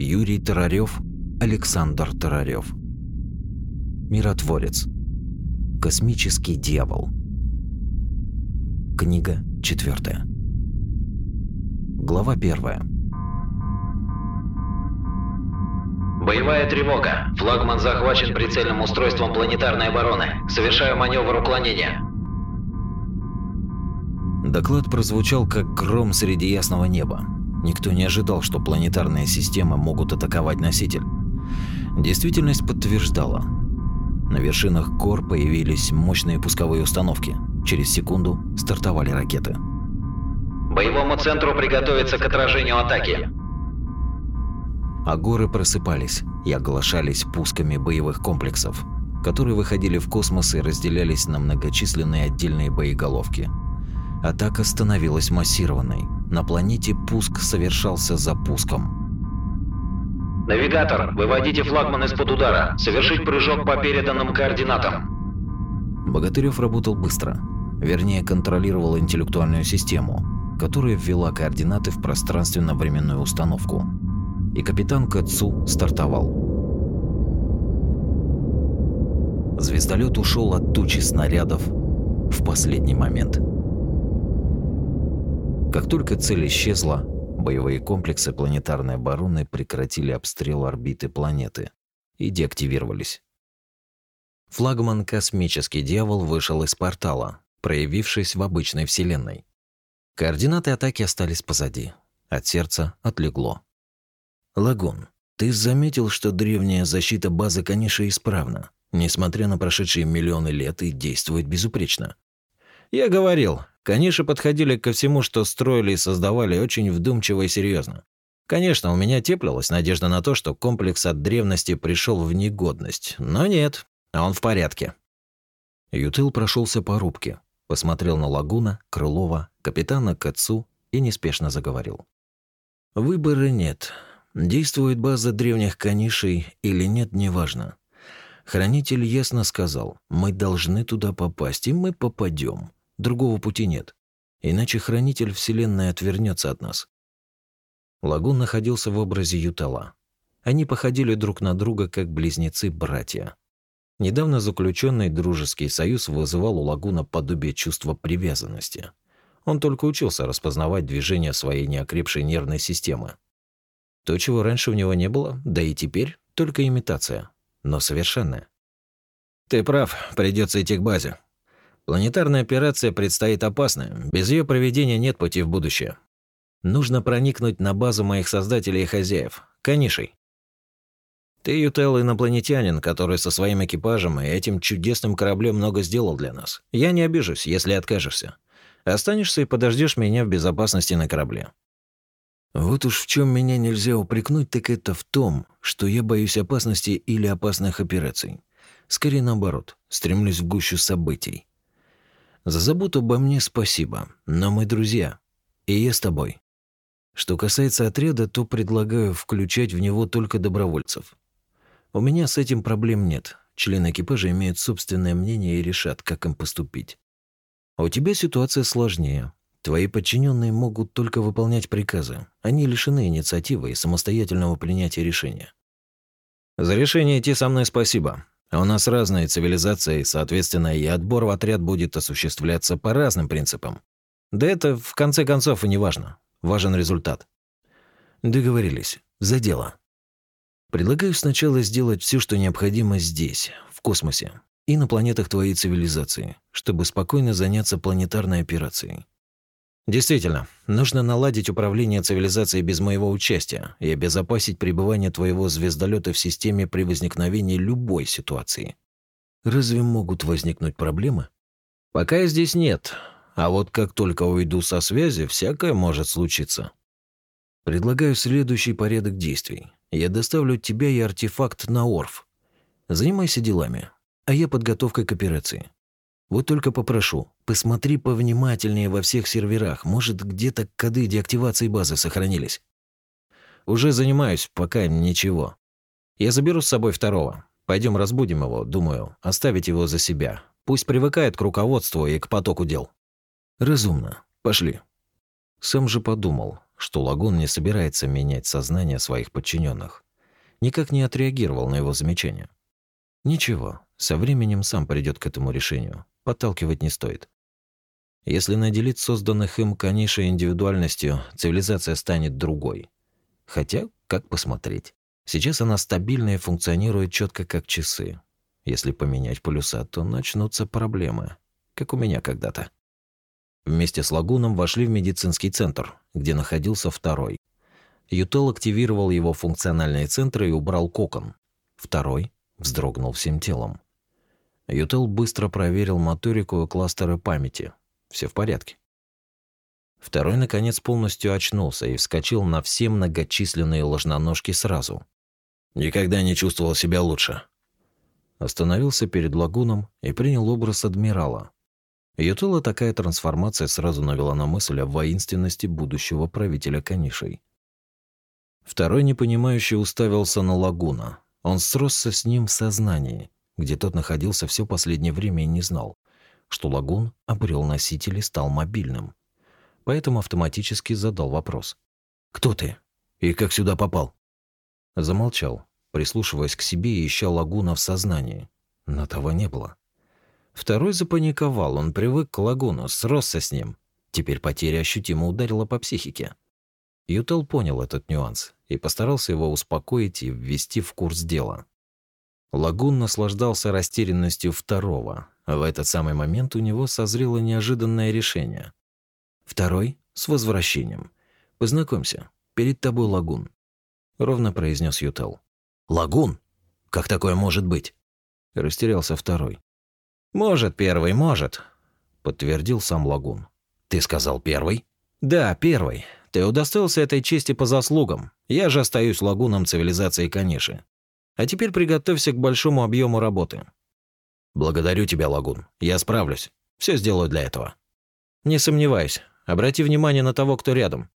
Юрий Тарарёв, Александр Тарарёв. Миротворец. Космический дьявол. Книга четвертая. Глава первая. Боевая тревога. Флагман захвачен прицельным устройством планетарной обороны. Совершаю маневр уклонения. Доклад прозвучал как гром среди ясного неба. Никто не ожидал, что планетарные системы могут атаковать носитель. Действительность подтверждала. На вершинах гор появились мощные пусковые установки. Через секунду стартовали ракеты. Боевому центру приготовиться к отражению атаки. А горы просыпались и оглашались пусками боевых комплексов, которые выходили в космос и разделялись на многочисленные отдельные боеголовки. Атака становилась массированной. На планете пуск совершался за пуском. Навигатор, выводите флагман из-под удара. Совершить прыжок по переданным координатам. Богатырев работал быстро. Вернее, контролировал интеллектуальную систему, которая ввела координаты в пространственно-временную установку. И капитан Кацу стартовал. Звездолет ушел от тучи снарядов в последний момент. Как только цель исчезла, боевые комплексы планетарной обороны прекратили обстрел орбиты планеты и деактивировались. Флагман «Космический дьявол» вышел из портала, проявившись в обычной Вселенной. Координаты атаки остались позади. От сердца отлегло. «Лагун, ты заметил, что древняя защита базы Каниша исправна, несмотря на прошедшие миллионы лет и действует безупречно?» «Я говорил, Каниши подходили ко всему, что строили и создавали, очень вдумчиво и серьезно. Конечно, у меня теплилась надежда на то, что комплекс от древности пришел в негодность, но нет, а он в порядке. Ютыл прошелся по рубке, посмотрел на Лагуна, Крылова, капитана Кацу и неспешно заговорил. Выбора нет. Действует база древних канишей или нет, неважно. Хранитель ясно сказал, мы должны туда попасть, и мы попадем. Другого пути нет. Иначе хранитель Вселенной отвернется от нас. Лагун находился в образе Ютала. Они походили друг на друга как близнецы-братья. Недавно заключенный дружеский союз вызывал у Лагуна подобие чувства привязанности. Он только учился распознавать движения своей неокрепшей нервной системы. То, чего раньше у него не было, да и теперь только имитация, но совершенная. «Ты прав, придется идти к базе», Планетарная операция предстоит опасная. Без ее проведения нет пути в будущее. Нужно проникнуть на базу моих создателей и хозяев. Канишей. Ты, Ютел, инопланетянин, который со своим экипажем и этим чудесным кораблем много сделал для нас. Я не обижусь, если откажешься. Останешься и подождешь меня в безопасности на корабле. Вот уж в чем меня нельзя упрекнуть, так это в том, что я боюсь опасности или опасных операций. Скорее наоборот, стремлюсь в гущу событий. За заботу обо мне спасибо, но мы друзья, и я с тобой. Что касается отряда, то предлагаю включать в него только добровольцев. У меня с этим проблем нет. Члены экипажа имеют собственное мнение и решат, как им поступить. А у тебя ситуация сложнее. Твои подчиненные могут только выполнять приказы. Они лишены инициативы и самостоятельного принятия решения. За решение идти со мной спасибо. А у нас разные цивилизации, соответственно, и отбор в отряд будет осуществляться по разным принципам. Да это, в конце концов, и не важно. Важен результат. Договорились. За дело. Предлагаю сначала сделать все, что необходимо здесь, в космосе, и на планетах твоей цивилизации, чтобы спокойно заняться планетарной операцией. Действительно, нужно наладить управление цивилизацией без моего участия и обезопасить пребывание твоего звездолета в системе при возникновении любой ситуации. Разве могут возникнуть проблемы? Пока здесь нет, а вот как только уйду со связи, всякое может случиться. Предлагаю следующий порядок действий. Я доставлю тебя и артефакт на Орф. Занимайся делами, а я подготовкой к операции. Вот только попрошу, посмотри повнимательнее во всех серверах, может, где-то коды деактивации базы сохранились. Уже занимаюсь, пока ничего. Я заберу с собой второго. Пойдем разбудим его, думаю, оставить его за себя. Пусть привыкает к руководству и к потоку дел. Разумно. Пошли. Сам же подумал, что Лагун не собирается менять сознание своих подчиненных. Никак не отреагировал на его замечание. Ничего, со временем сам придет к этому решению. Подталкивать не стоит. Если наделить созданных им конейшей индивидуальностью, цивилизация станет другой. Хотя, как посмотреть. Сейчас она стабильна и функционирует четко как часы. Если поменять полюса, то начнутся проблемы, как у меня когда-то. Вместе с Лагуном вошли в медицинский центр, где находился второй. Ютел активировал его функциональные центры и убрал кокон. Второй вздрогнул всем телом. Ютел быстро проверил моторику и кластеры памяти. Все в порядке. Второй, наконец, полностью очнулся и вскочил на все многочисленные ложноножки сразу. «Никогда не чувствовал себя лучше». Остановился перед лагуном и принял образ адмирала, Ютула такая трансформация сразу навела на мысль о воинственности будущего правителя Канишей. Второй непонимающий уставился на Лагуна. Он сросся с ним в сознании, где тот находился все последнее время и не знал, что Лагун обрел носитель и стал мобильным. Поэтому автоматически задал вопрос. «Кто ты? И как сюда попал?» Замолчал, прислушиваясь к себе и ища Лагуна в сознании. Но того не было. Второй запаниковал, он привык к лагуну, сросся с ним. Теперь потеря ощутимо ударила по психике. Ютел понял этот нюанс и постарался его успокоить и ввести в курс дела. Лагун наслаждался растерянностью второго. В этот самый момент у него созрело неожиданное решение. «Второй — с возвращением. Познакомься, перед тобой Лагун», — ровно произнес Ютел. «Лагун? Как такое может быть?» Растерялся второй. «Может, первый, может», — подтвердил сам Лагун. «Ты сказал первый?» «Да, первый. Ты удостоился этой чести по заслугам. Я же остаюсь лагуном цивилизации Каниши. А теперь приготовься к большому объему работы». «Благодарю тебя, Лагун. Я справлюсь. Все сделаю для этого». «Не сомневаюсь. Обрати внимание на того, кто рядом.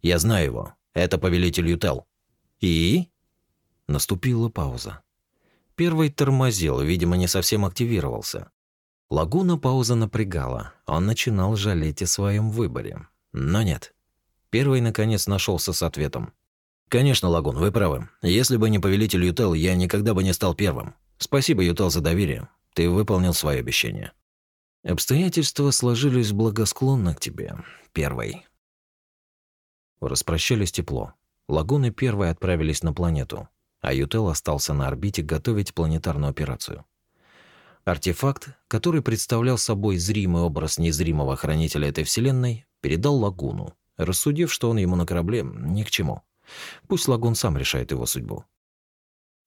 Я знаю его. Это повелитель Ютел». «И?» Наступила пауза. Первый тормозил, видимо, не совсем активировался. Лагуна пауза напрягала. Он начинал жалеть о своем выборе. Но нет. Первый, наконец, нашелся с ответом. «Конечно, Лагун, вы правы. Если бы не повелитель Ютел, я никогда бы не стал первым. Спасибо, Ютел, за доверие. Ты выполнил свое обещание». «Обстоятельства сложились благосклонно к тебе, первый». Распрощались тепло. Лагуны первые отправились на планету, а Ютел остался на орбите готовить планетарную операцию. Артефакт, который представлял собой зримый образ незримого хранителя этой вселенной, передал Лагуну, рассудив, что он ему на корабле ни к чему. Пусть Лагун сам решает его судьбу.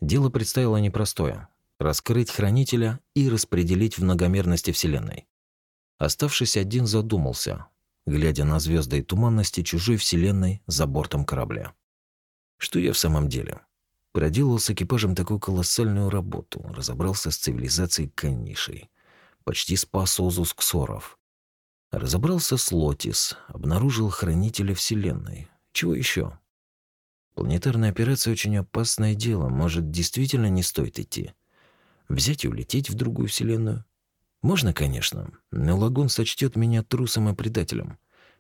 Дело предстояло непростое — раскрыть хранителя и распределить в многомерности вселенной. Оставшись один, задумался, глядя на звезды и туманности чужой вселенной за бортом корабля. Что я в самом деле? проделал с экипажем такую колоссальную работу, разобрался с цивилизацией Канишей, почти спас Озус Ксоров. Разобрался с Лотис, обнаружил хранителя Вселенной. Чего еще? Планетарная операция очень опасное дело, может, действительно не стоит идти. Взять и улететь в другую Вселенную? Можно, конечно, но Лагун сочтет меня трусом и предателем.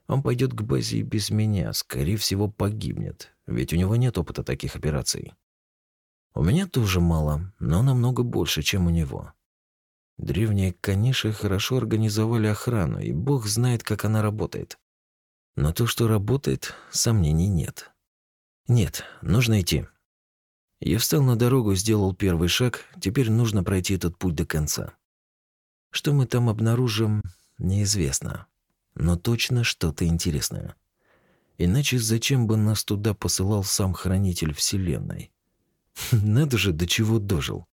Он пойдет к базе и без меня, скорее всего, погибнет, ведь у него нет опыта таких операций. У меня тоже мало, но намного больше, чем у него. Древние каниши хорошо организовали охрану, и бог знает, как она работает. Но то, что работает, сомнений нет. Нет, нужно идти. Я встал на дорогу, сделал первый шаг, теперь нужно пройти этот путь до конца. Что мы там обнаружим, неизвестно. Но точно что-то интересное. Иначе зачем бы нас туда посылал сам Хранитель Вселенной? Надо же, до чего дожил.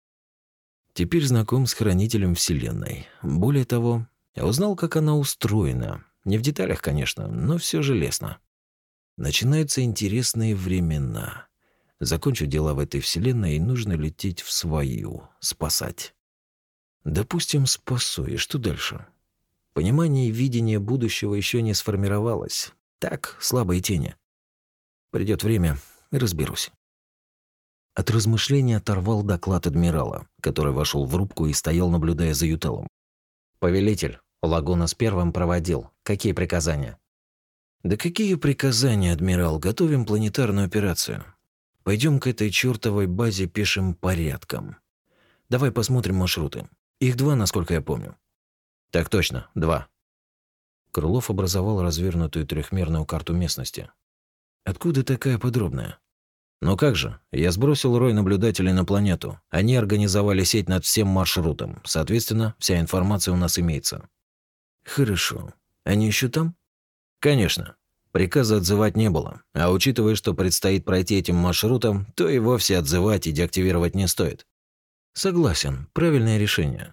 Теперь знаком с хранителем Вселенной. Более того, я узнал, как она устроена. Не в деталях, конечно, но все же лестно. Начинаются интересные времена. Закончу дела в этой Вселенной, и нужно лететь в свою, спасать. Допустим, спасу, и что дальше? Понимание и видение будущего еще не сформировалось. Так, слабые тени. Придет время, разберусь. От размышления оторвал доклад адмирала, который вошел в рубку и стоял, наблюдая за Ютелом. «Повелитель, Лагуна с первым проводил. Какие приказания?» Да какие приказания, адмирал? Готовим планетарную операцию. Пойдем к этой чертовой базе пешим порядком. Давай посмотрим маршруты. Их два, насколько я помню. Так точно, два. Крылов образовал развернутую трехмерную карту местности. Откуда такая подробная? Ну как же, я сбросил рой наблюдателей на планету. Они организовали сеть над всем маршрутом. Соответственно, вся информация у нас имеется. Хорошо. Они еще там? Конечно. Приказа отзывать не было. А учитывая, что предстоит пройти этим маршрутом, то и вовсе отзывать и деактивировать не стоит. Согласен. Правильное решение.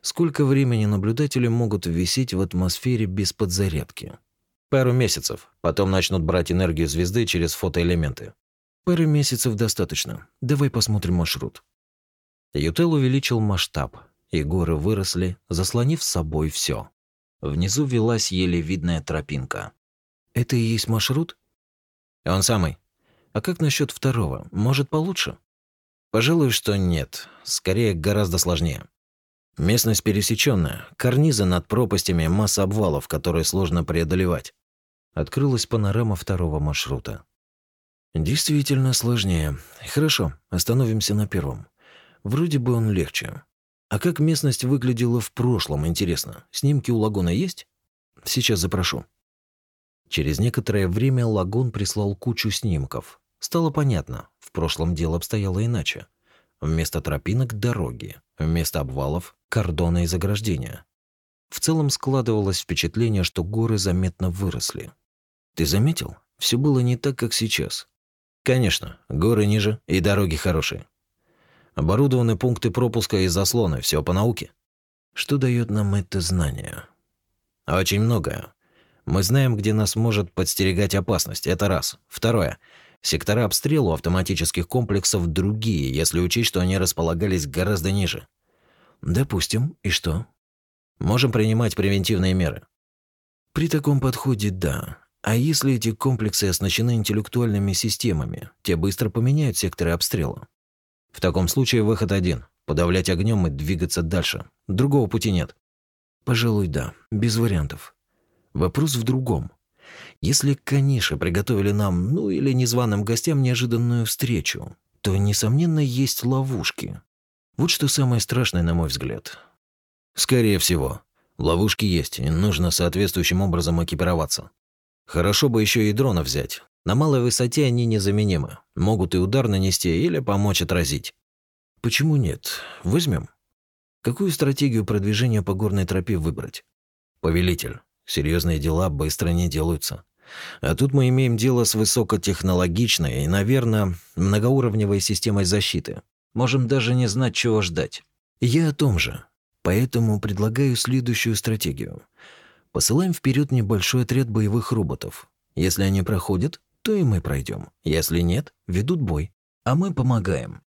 Сколько времени наблюдатели могут висеть в атмосфере без подзарядки? Пару месяцев. Потом начнут брать энергию звезды через фотоэлементы. Пары месяцев достаточно. Давай посмотрим маршрут. Ютел увеличил масштаб, и горы выросли, заслонив с собой все. Внизу велась еле видная тропинка. Это и есть маршрут? Он самый. А как насчет второго? Может, получше? Пожалуй, что нет. Скорее, гораздо сложнее. Местность пересеченная, карнизы над пропастями, масса обвалов, которые сложно преодолевать. Открылась панорама второго маршрута. Действительно сложнее. Хорошо, остановимся на первом. Вроде бы он легче. А как местность выглядела в прошлом, интересно? Снимки у лагуна есть? Сейчас запрошу. Через некоторое время лагун прислал кучу снимков. Стало понятно, в прошлом дело обстояло иначе. Вместо тропинок – дороги, вместо обвалов – кордоны и заграждения. В целом складывалось впечатление, что горы заметно выросли. Ты заметил? Все было не так, как сейчас. Конечно, горы ниже и дороги хорошие. Оборудованы пункты пропуска и заслоны, все по науке. Что дает нам это знание? Очень многое. Мы знаем, где нас может подстерегать опасность, это раз. Второе. Сектора обстрела автоматических комплексов другие, если учесть, что они располагались гораздо ниже. Допустим, и что? Можем принимать превентивные меры. При таком подходе – да. А если эти комплексы оснащены интеллектуальными системами, те быстро поменяют секторы обстрела. В таком случае выход один – подавлять огнем и двигаться дальше. Другого пути нет. Пожалуй, да, без вариантов. Вопрос в другом. Если каниши приготовили нам, ну или незваным гостям неожиданную встречу, то, несомненно, есть ловушки. Вот что самое страшное, на мой взгляд. Скорее всего. Ловушки есть, и нужно соответствующим образом экипироваться. Хорошо бы еще и дрона взять. На малой высоте они незаменимы. Могут и удар нанести или помочь отразить. Почему нет? Возьмем. Какую стратегию продвижения по горной тропе выбрать? Повелитель. Серьезные дела быстро не делаются. А тут мы имеем дело с высокотехнологичной и, наверное, многоуровневой системой защиты. Можем даже не знать, чего ждать. Я о том же. Поэтому предлагаю следующую стратегию. Посылаем вперед небольшой отряд боевых роботов. Если они проходят, то и мы пройдем. Если нет, ведут бой. А мы помогаем.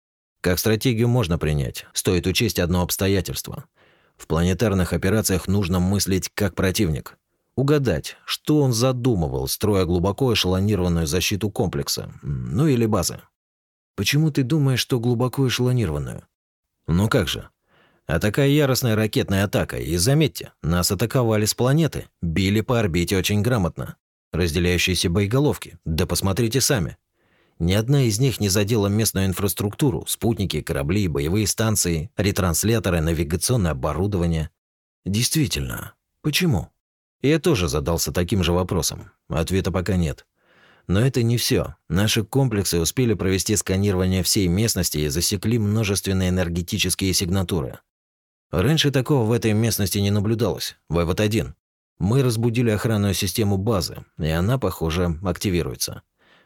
Как стратегию можно принять, стоит учесть одно обстоятельство. В планетарных операциях нужно мыслить как противник. Угадать, что он задумывал, строя глубоко эшелонированную защиту комплекса, ну или базы. Почему ты думаешь, что глубоко эшелонированную? Ну как же, а такая яростная ракетная атака, и заметьте, нас атаковали с планеты, били по орбите очень грамотно. Разделяющиеся боеголовки, да посмотрите сами. Ни одна из них не задела местную инфраструктуру, спутники, корабли, боевые станции, ретрансляторы, навигационное оборудование. Действительно, почему? Я тоже задался таким же вопросом. Ответа пока нет. Но это не все. Наши комплексы успели провести сканирование всей местности и засекли множественные энергетические сигнатуры. Раньше такого в этой местности не наблюдалось. Вывод один. Мы разбудили охранную систему базы, и она, похоже, активируется.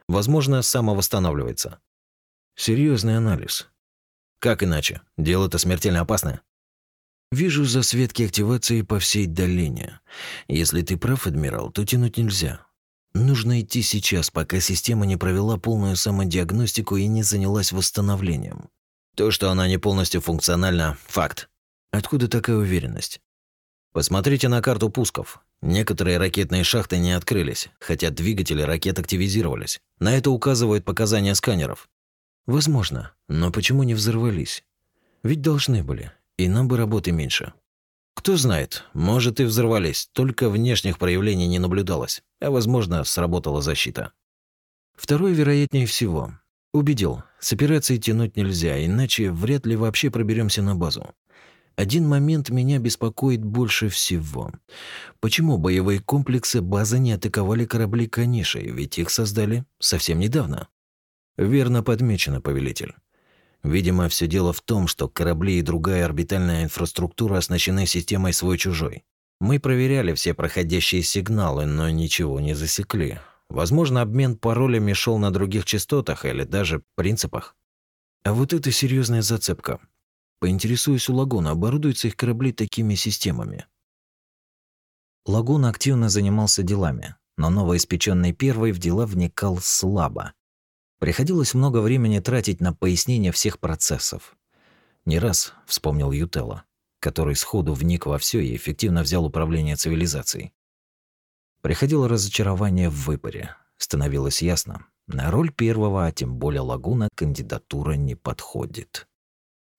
Возможно, самовосстанавливается. Серьезный анализ. Как иначе? Дело-то смертельно опасное. Вижу засветки активации по всей долине. Если ты прав, адмирал, то тянуть нельзя. Нужно идти сейчас, пока система не провела полную самодиагностику и не занялась восстановлением. То, что она не полностью функциональна – факт. Откуда такая уверенность? Посмотрите на карту пусков. Некоторые ракетные шахты не открылись, хотя двигатели ракет активизировались. На это указывают показания сканеров. Возможно, но почему не взорвались? Ведь должны были, и нам бы работы меньше. Кто знает, может и взорвались, только внешних проявлений не наблюдалось, а возможно, сработала защита. Второе вероятнее всего. Убедил, с операцией тянуть нельзя, иначе вряд ли вообще проберемся на базу. Один момент меня беспокоит больше всего. Почему боевые комплексы базы не атаковали корабли Каниши, ведь их создали совсем недавно? Верно подмечено, повелитель. Видимо, все дело в том, что корабли и другая орбитальная инфраструктура оснащены системой свой-чужой. Мы проверяли все проходящие сигналы, но ничего не засекли. Возможно, обмен паролями шел на других частотах или даже принципах. А вот это серьезная зацепка. Поинтересуюсь у Лагуна, оборудуются их корабли такими системами. Лагун активно занимался делами, но новоиспеченный первый в дела вникал слабо. Приходилось много времени тратить на пояснение всех процессов. Не раз вспомнил Ютелла, который сходу вник во все и эффективно взял управление цивилизацией. Приходило разочарование в выборе. Становилось ясно, на роль первого, а тем более Лагуна, кандидатура не подходит.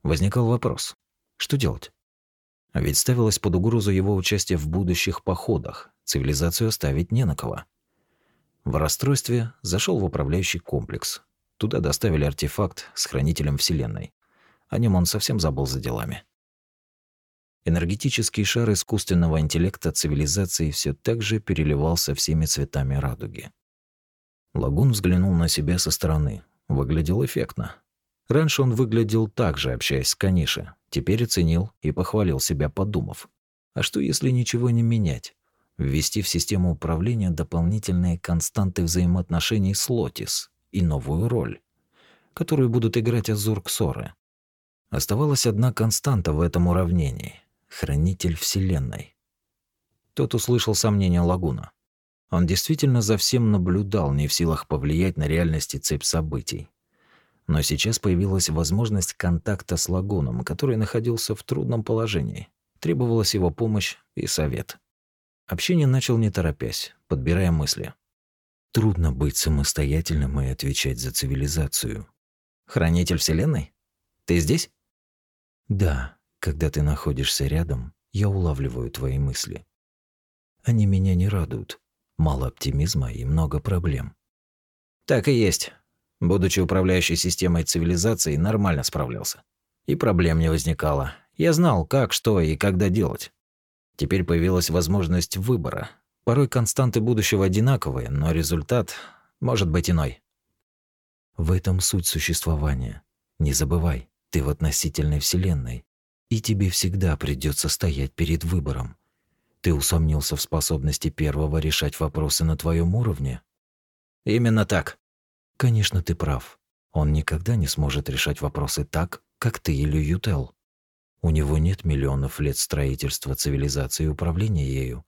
Возникал вопрос, что делать? А ведь ставилось под угрозу его участие в будущих походах, цивилизацию оставить не на кого. В расстройстве зашел в управляющий комплекс. Туда доставили артефакт с хранителем Вселенной. О нем он совсем забыл за делами. Энергетический шар искусственного интеллекта цивилизации все так же переливался всеми цветами радуги. Лагун взглянул на себя со стороны. Выглядел эффектно. Раньше он выглядел так же, общаясь с Каниши. Теперь оценил и похвалил себя, подумав. А что, если ничего не менять? Ввести в систему управления дополнительные константы взаимоотношений с Лотис и новую роль, которую будут играть Азур-Ксоры. Оставалась одна константа в этом уравнении — хранитель Вселенной. Тот услышал сомнения Лагуна. Он действительно за всем наблюдал, не в силах повлиять на реальность и цепь событий. Но сейчас появилась возможность контакта с Лагуном, который находился в трудном положении. Требовалась его помощь и совет. Общение начал не торопясь, подбирая мысли. Трудно быть самостоятельным и отвечать за цивилизацию. Хранитель Вселенной? Ты здесь? Да, когда ты находишься рядом, я улавливаю твои мысли. Они меня не радуют. Мало оптимизма и много проблем. Так и есть. Будучи управляющей системой цивилизации, нормально справлялся. И проблем не возникало. Я знал, как, что и когда делать. Теперь появилась возможность выбора. Порой константы будущего одинаковые, но результат может быть иной. В этом суть существования. Не забывай, ты в относительной вселенной, и тебе всегда придется стоять перед выбором. Ты усомнился в способности первого решать вопросы на твоем уровне? Именно так. Конечно, ты прав. Он никогда не сможет решать вопросы так, как ты или Ютел. У него нет миллионов лет строительства цивилизации и управления ею.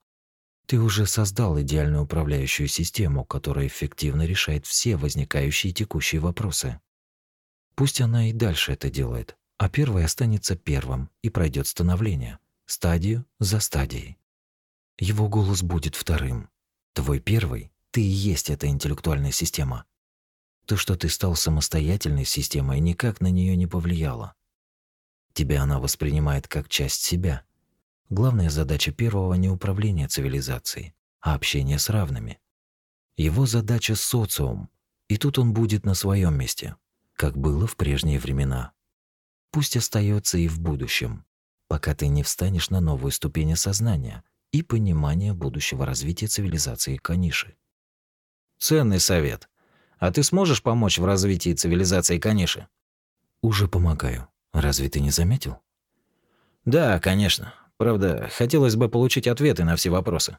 Ты уже создал идеальную управляющую систему, которая эффективно решает все возникающие текущие вопросы. Пусть она и дальше это делает, а первый останется первым и пройдет становление, стадию за стадией. Его голос будет вторым. Твой первый — ты и есть эта интеллектуальная система. То, что ты стал самостоятельной системой, никак на нее не повлияло. Тебя она воспринимает как часть себя. Главная задача первого не управление цивилизацией, а общение с равными. Его задача социум, и тут он будет на своем месте, как было в прежние времена. Пусть остается и в будущем, пока ты не встанешь на новую ступень сознания и понимания будущего развития цивилизации Каниши. Ценный совет. А ты сможешь помочь в развитии цивилизации Каниши? Уже помогаю. Разве ты не заметил? Да, конечно. Правда, хотелось бы получить ответы на все вопросы.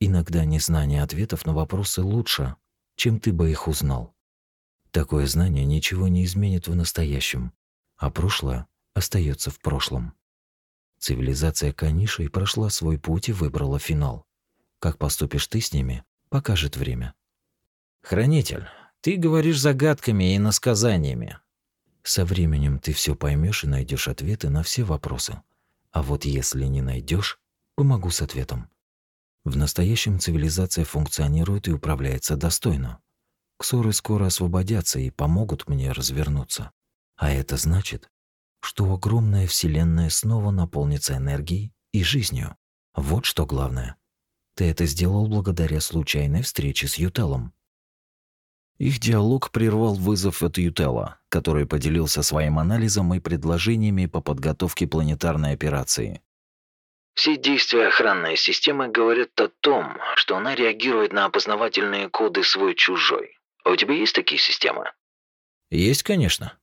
Иногда незнание ответов на вопросы лучше, чем ты бы их узнал. Такое знание ничего не изменит в настоящем, а прошлое остается в прошлом. Цивилизация Каниши прошла свой путь и выбрала финал. Как поступишь ты с ними, покажет время. Хранитель, ты говоришь загадками и насказаниями. Со временем ты все поймешь и найдешь ответы на все вопросы. А вот если не найдешь, помогу с ответом. В настоящем цивилизация функционирует и управляется достойно. Ксоры скоро освободятся и помогут мне развернуться. А это значит, что огромная вселенная снова наполнится энергией и жизнью. Вот что главное. Ты это сделал благодаря случайной встрече с Ютелом. Их диалог прервал вызов от Ютела, который поделился своим анализом и предложениями по подготовке планетарной операции. Все действия охранной системы говорят о том, что она реагирует на опознавательные коды свой-чужой. А у тебя есть такие системы? Есть, конечно.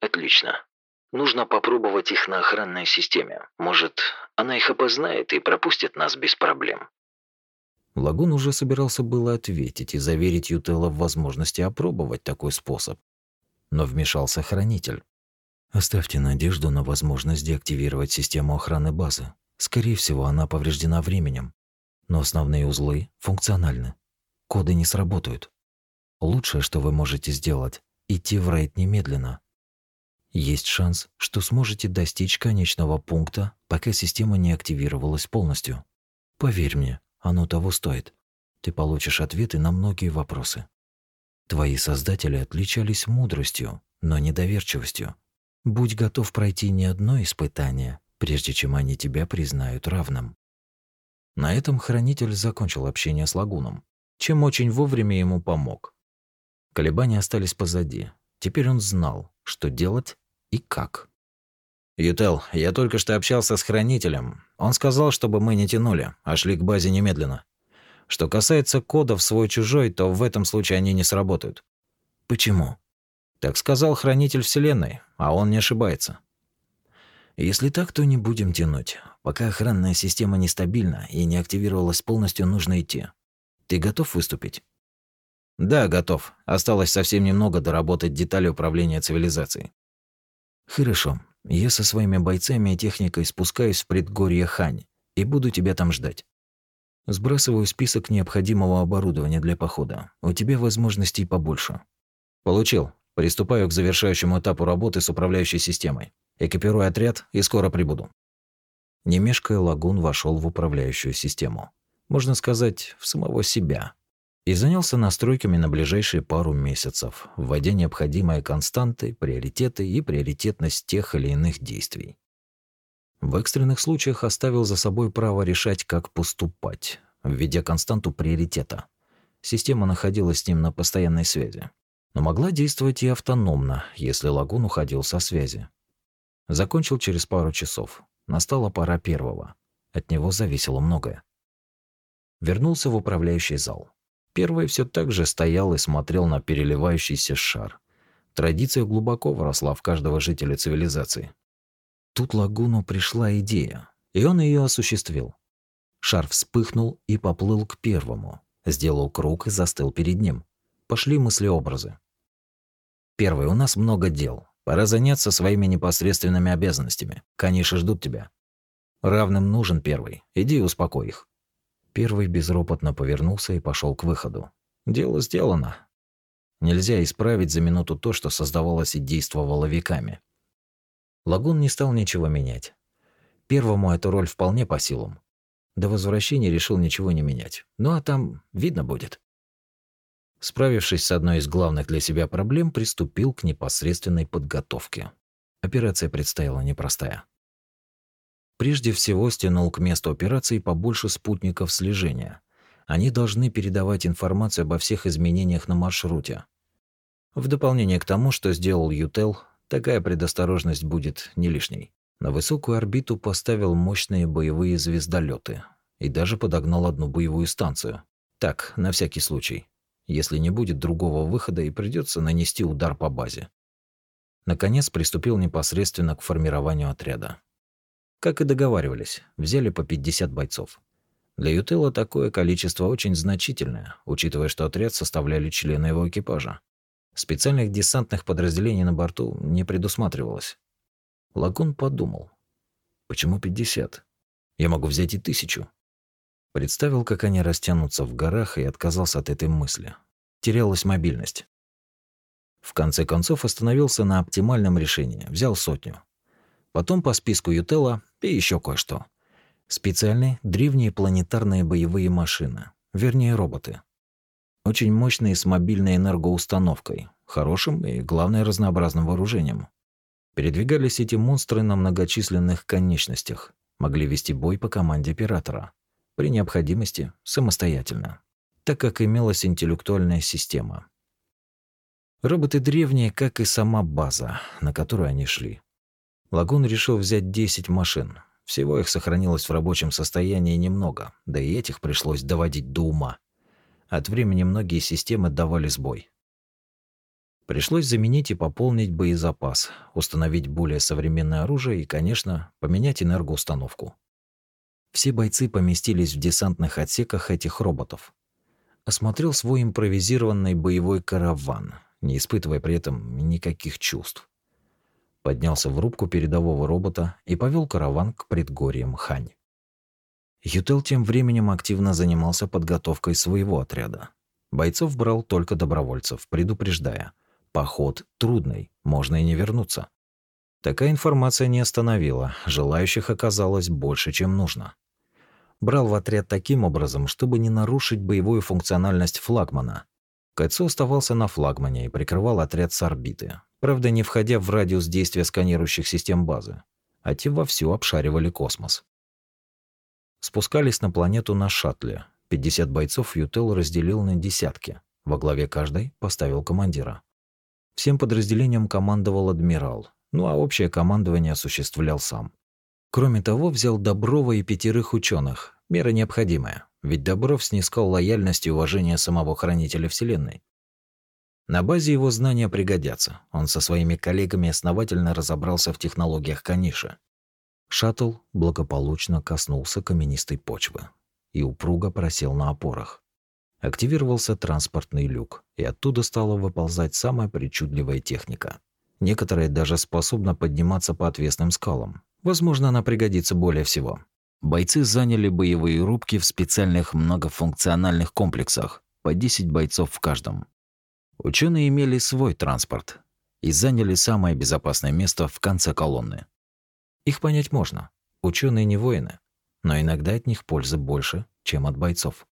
Отлично. Нужно попробовать их на охранной системе. Может, она их опознает и пропустит нас без проблем. Лагун уже собирался было ответить и заверить Ютела в возможности опробовать такой способ. Но вмешался хранитель. Оставьте надежду на возможность деактивировать систему охраны базы. Скорее всего, она повреждена временем. Но основные узлы функциональны. Коды не сработают. Лучшее, что вы можете сделать, идти в рейд немедленно. Есть шанс, что сможете достичь конечного пункта, пока система не активировалась полностью. Поверь мне, оно того стоит. Ты получишь ответы на многие вопросы. Твои создатели отличались мудростью, но недоверчивостью. Будь готов пройти не одно испытание, прежде чем они тебя признают равным. На этом хранитель закончил общение с лагуном, чем очень вовремя ему помог. Колебания остались позади. Теперь он знал, что делать и как. «Ютел, я только что общался с хранителем. Он сказал, чтобы мы не тянули, а шли к базе немедленно. Что касается кодов свой-чужой, то в этом случае они не сработают». «Почему?» Так сказал хранитель Вселенной, а он не ошибается. Если так, то не будем тянуть. Пока охранная система нестабильна и не активировалась полностью, нужно идти. Ты готов выступить? Да, готов. Осталось совсем немного доработать детали управления цивилизацией. Хорошо. Я со своими бойцами и техникой спускаюсь в предгорье Хань и буду тебя там ждать. Сбрасываю список необходимого оборудования для похода. У тебя возможностей побольше. Получил. Приступаю к завершающему этапу работы с управляющей системой. Экипирую отряд и скоро прибуду. Не мешкая, Лагун вошел в управляющую систему. Можно сказать, в самого себя. И занялся настройками на ближайшие пару месяцев, вводя необходимые константы, приоритеты и приоритетность тех или иных действий. В экстренных случаях оставил за собой право решать, как поступать, введя константу приоритета. Система находилась с ним на постоянной связи, но могла действовать и автономно, если лагун уходил со связи. Закончил через пару часов. Настала пора первого. От него зависело многое. Вернулся в управляющий зал. Первый все так же стоял и смотрел на переливающийся шар. Традиция глубоко вросла в каждого жителя цивилизации. Тут Лагуну пришла идея, и он ее осуществил. Шар вспыхнул и поплыл к первому, сделал круг и застыл перед ним. Пошли мысли-образы. Первый, у нас много дел. Пора заняться своими непосредственными обязанностями. Каниши ждут тебя. Равным нужен первый. Иди и успокой их. Первый безропотно повернулся и пошел к выходу. Дело сделано. Нельзя исправить за минуту то, что создавалось и действовало веками. Лагун не стал ничего менять. Первому эту роль вполне по силам. До возвращения решил ничего не менять. Ну а там видно будет. Справившись с одной из главных для себя проблем, приступил к непосредственной подготовке. Операция предстояла непростая. Прежде всего стянул к месту операции побольше спутников слежения. Они должны передавать информацию обо всех изменениях на маршруте. В дополнение к тому, что сделал Ютел, такая предосторожность будет не лишней. На высокую орбиту поставил мощные боевые звездолеты и даже подогнал одну боевую станцию. Так, на всякий случай если не будет другого выхода и придется нанести удар по базе. Наконец приступил непосредственно к формированию отряда. Как и договаривались, взяли по 50 бойцов. Для Ютела такое количество очень значительное, учитывая, что отряд составляли члены его экипажа. Специальных десантных подразделений на борту не предусматривалось. Лагун подумал. Почему 50? Я могу взять и тысячу. Представил, как они растянутся в горах, и отказался от этой мысли. Терялась мобильность. В конце концов остановился на оптимальном решении, взял сотню. Потом по списку Ютелла и еще кое-что. Специальные древние планетарные боевые машины, вернее роботы. Очень мощные с мобильной энергоустановкой, хорошим и, главное, разнообразным вооружением. Передвигались эти монстры на многочисленных конечностях, могли вести бой по команде оператора, при необходимости самостоятельно, так как имелась интеллектуальная система. Роботы древние, как и сама база, на которую они шли. Лагун решил взять 10 машин. Всего их сохранилось в рабочем состоянии немного, да и этих пришлось доводить до ума. От времени многие системы давали сбой. Пришлось заменить и пополнить боезапас, установить более современное оружие и, конечно, поменять энергоустановку. Все бойцы поместились в десантных отсеках этих роботов. Осмотрел свой импровизированный боевой караван, не испытывая при этом никаких чувств. Поднялся в рубку передового робота и повел караван к предгорьям Хань. Ютел тем временем активно занимался подготовкой своего отряда. Бойцов брал только добровольцев, предупреждая – Поход трудный, можно и не вернуться. Такая информация не остановила, желающих оказалось больше, чем нужно. Брал в отряд таким образом, чтобы не нарушить боевую функциональность флагмана. Кольцо оставался на флагмане и прикрывал отряд с орбиты, правда, не входя в радиус действия сканирующих систем базы, а те вовсю обшаривали космос. Спускались на планету на шаттле. 50 бойцов Ютел разделил на десятки. Во главе каждой поставил командира. Всем подразделением командовал адмирал, ну а общее командование осуществлял сам. Кроме того, взял Доброва и пятерых ученых. Мера необходимая, ведь Добров снискал лояльность и уважение самого Хранителя Вселенной. На базе его знания пригодятся. Он со своими коллегами основательно разобрался в технологиях Каниша. Шаттл благополучно коснулся каменистой почвы и упруго просел на опорах. Активировался транспортный люк, и оттуда стала выползать самая причудливая техника. Некоторая даже способна подниматься по отвесным скалам. Возможно, она пригодится более всего. Бойцы заняли боевые рубки в специальных многофункциональных комплексах, по 10 бойцов в каждом. Ученые имели свой транспорт и заняли самое безопасное место в конце колонны. Их понять можно. Ученые не воины, но иногда от них пользы больше, чем от бойцов.